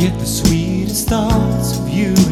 get the sweetest thoughts of you.